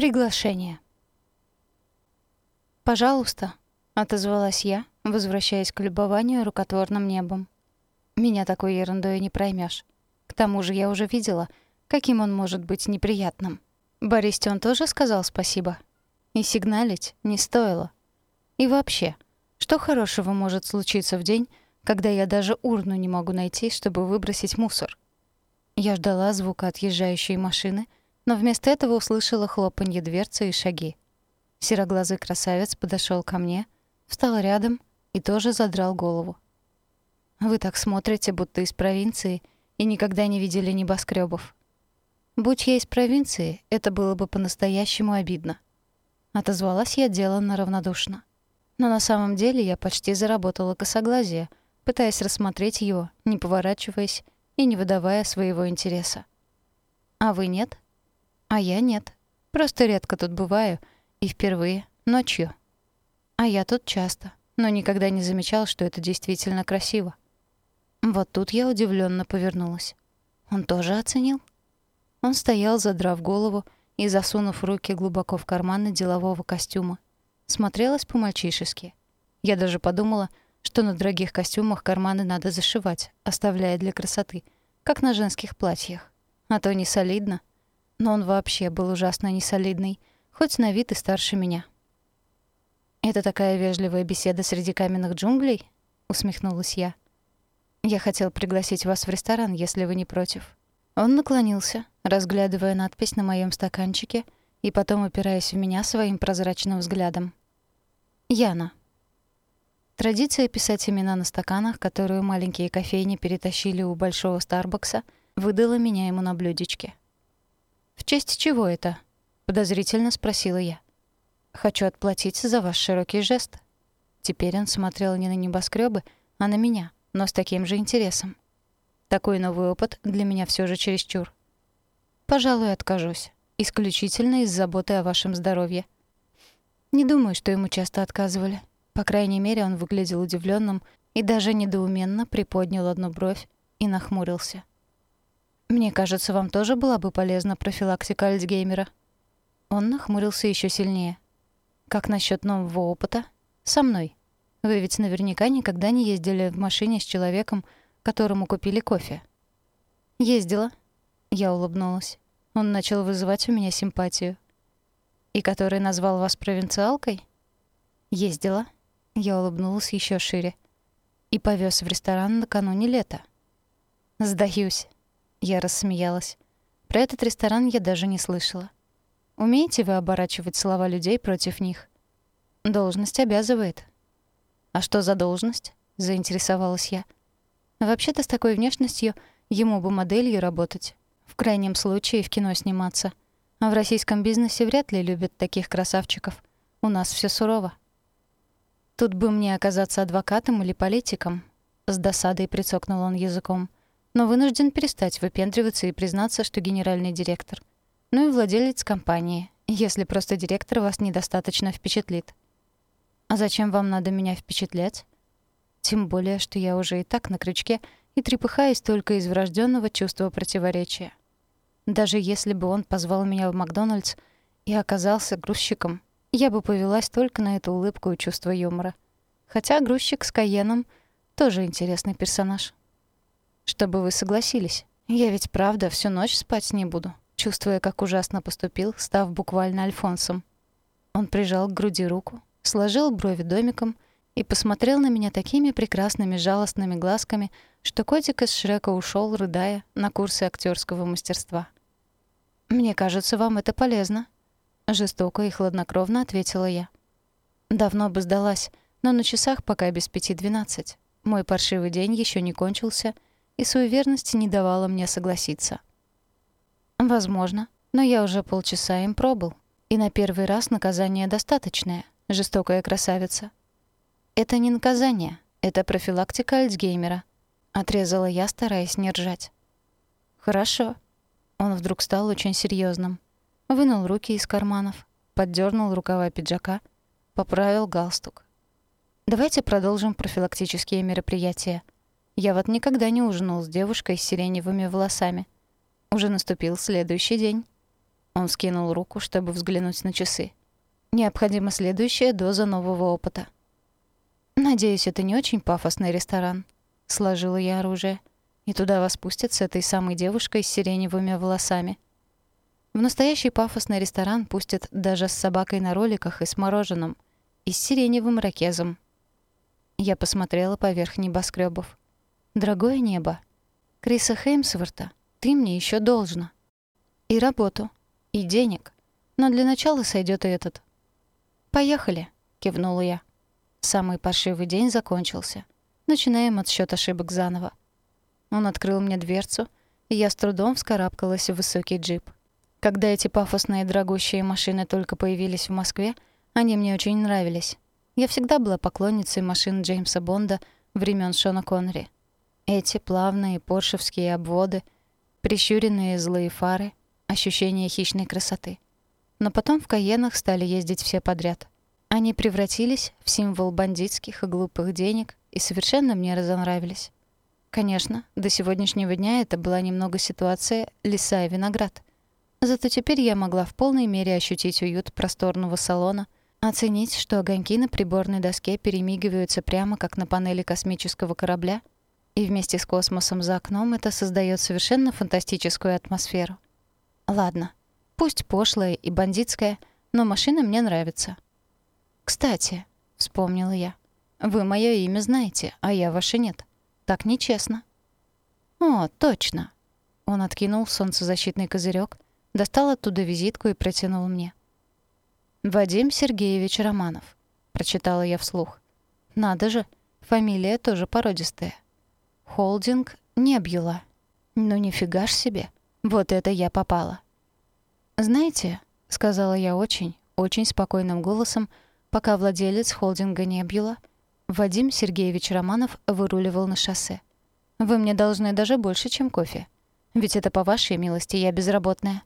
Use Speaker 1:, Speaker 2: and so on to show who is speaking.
Speaker 1: Приглашение. «Пожалуйста», — отозвалась я, возвращаясь к любованию рукотворным небом. «Меня такой ерундой не проймешь. К тому же я уже видела, каким он может быть неприятным. Бористе он тоже сказал спасибо. И сигналить не стоило. И вообще, что хорошего может случиться в день, когда я даже урну не могу найти, чтобы выбросить мусор? Я ждала звука отъезжающей машины — но вместо этого услышала хлопанье дверцы и шаги. Сероглазый красавец подошел ко мне, встал рядом и тоже задрал голову. «Вы так смотрите, будто из провинции, и никогда не видели небоскребов. Будь я из провинции, это было бы по-настоящему обидно». Отозвалась я деланно равнодушно. Но на самом деле я почти заработала косоглазие, пытаясь рассмотреть его, не поворачиваясь и не выдавая своего интереса. «А вы нет?» А я нет. Просто редко тут бываю. И впервые ночью. А я тут часто, но никогда не замечал, что это действительно красиво. Вот тут я удивленно повернулась. Он тоже оценил? Он стоял, задрав голову и засунув руки глубоко в карманы делового костюма. Смотрелась по-мальчишески. Я даже подумала, что на дорогих костюмах карманы надо зашивать, оставляя для красоты, как на женских платьях. А то не солидно — но он вообще был ужасно несолидный, хоть на вид и старше меня. «Это такая вежливая беседа среди каменных джунглей?» — усмехнулась я. «Я хотел пригласить вас в ресторан, если вы не против». Он наклонился, разглядывая надпись на моем стаканчике и потом опираясь в меня своим прозрачным взглядом. «Яна». Традиция писать имена на стаканах, которую маленькие кофейни перетащили у большого Старбакса, выдала меня ему на блюдечке. «В честь чего это?» — подозрительно спросила я. «Хочу отплатить за ваш широкий жест». Теперь он смотрел не на небоскребы, а на меня, но с таким же интересом. Такой новый опыт для меня все же чересчур. «Пожалуй, откажусь. Исключительно из заботы о вашем здоровье». Не думаю, что ему часто отказывали. По крайней мере, он выглядел удивленным и даже недоуменно приподнял одну бровь и нахмурился. Мне кажется, вам тоже была бы полезна профилактика Альцгеймера. Он нахмурился еще сильнее. Как насчет нового опыта? Со мной. Вы ведь наверняка никогда не ездили в машине с человеком, которому купили кофе. Ездила. Я улыбнулась. Он начал вызывать у меня симпатию. И который назвал вас провинциалкой? Ездила. Я улыбнулась еще шире. И повез в ресторан накануне лета. Сдаюсь. Я рассмеялась. Про этот ресторан я даже не слышала. Умеете вы оборачивать слова людей против них? Должность обязывает. А что за должность? заинтересовалась я. Вообще-то с такой внешностью ему бы моделью работать. В крайнем случае в кино сниматься. А в российском бизнесе вряд ли любят таких красавчиков. У нас все сурово. Тут бы мне оказаться адвокатом или политиком. С досадой прицокнул он языком но вынужден перестать выпендриваться и признаться, что генеральный директор. Ну и владелец компании, если просто директор вас недостаточно впечатлит. А зачем вам надо меня впечатлять? Тем более, что я уже и так на крючке и трепыхаюсь только из врожденного чувства противоречия. Даже если бы он позвал меня в Макдональдс и оказался грузчиком, я бы повелась только на эту улыбку и чувство юмора. Хотя грузчик с Каеном тоже интересный персонаж чтобы вы согласились. Я ведь правда всю ночь спать не буду, чувствуя, как ужасно поступил, став буквально Альфонсом. Он прижал к груди руку, сложил брови домиком и посмотрел на меня такими прекрасными жалостными глазками, что котик из Шрека ушел, рыдая, на курсы актерского мастерства. «Мне кажется, вам это полезно», — жестоко и хладнокровно ответила я. Давно бы сдалась, но на часах пока без пяти двенадцать. Мой паршивый день еще не кончился — и суеверность не давала мне согласиться. Возможно, но я уже полчаса им пробыл, и на первый раз наказание достаточное, жестокая красавица. Это не наказание, это профилактика Альцгеймера, отрезала я, стараясь не ржать. Хорошо. Он вдруг стал очень серьезным, Вынул руки из карманов, поддернул рукава пиджака, поправил галстук. Давайте продолжим профилактические мероприятия. Я вот никогда не ужинал с девушкой с сиреневыми волосами. Уже наступил следующий день. Он скинул руку, чтобы взглянуть на часы. Необходима следующая доза нового опыта. «Надеюсь, это не очень пафосный ресторан», — сложила я оружие. «И туда вас пустят с этой самой девушкой с сиреневыми волосами». В настоящий пафосный ресторан пустят даже с собакой на роликах и с мороженым, и с сиреневым ракезом. Я посмотрела поверх небоскребов. «Дорогое небо, Криса Хеймсворта, ты мне еще должна. И работу, и денег. Но для начала сойдет и этот. «Поехали», — кивнула я. Самый паршивый день закончился. Начинаем отсчёт ошибок заново. Он открыл мне дверцу, и я с трудом вскарабкалась в высокий джип. Когда эти пафосные дорогущие машины только появились в Москве, они мне очень нравились. Я всегда была поклонницей машин Джеймса Бонда времен Шона Коннери. Эти плавные поршевские обводы, прищуренные злые фары, ощущение хищной красоты — но потом в Каенах стали ездить все подряд. Они превратились в символ бандитских и глупых денег и совершенно мне разонравились. Конечно, до сегодняшнего дня это была немного ситуация леса и виноград. Зато теперь я могла в полной мере ощутить уют просторного салона, оценить, что огоньки на приборной доске перемигиваются прямо как на панели космического корабля, и вместе с космосом за окном это создает совершенно фантастическую атмосферу. Ладно, Пусть пошлая и бандитская, но машина мне нравится. «Кстати», — вспомнила я, — «вы моё имя знаете, а я ваше нет. Так нечестно». «О, точно». Он откинул солнцезащитный козырек, достал оттуда визитку и протянул мне. «Вадим Сергеевич Романов», — прочитала я вслух. «Надо же, фамилия тоже породистая. Холдинг не объела. Ну нифига ж себе, вот это я попала». «Знаете», — сказала я очень, очень спокойным голосом, пока владелец холдинга не объяла, Вадим Сергеевич Романов выруливал на шоссе. «Вы мне должны даже больше, чем кофе. Ведь это по вашей милости я безработная.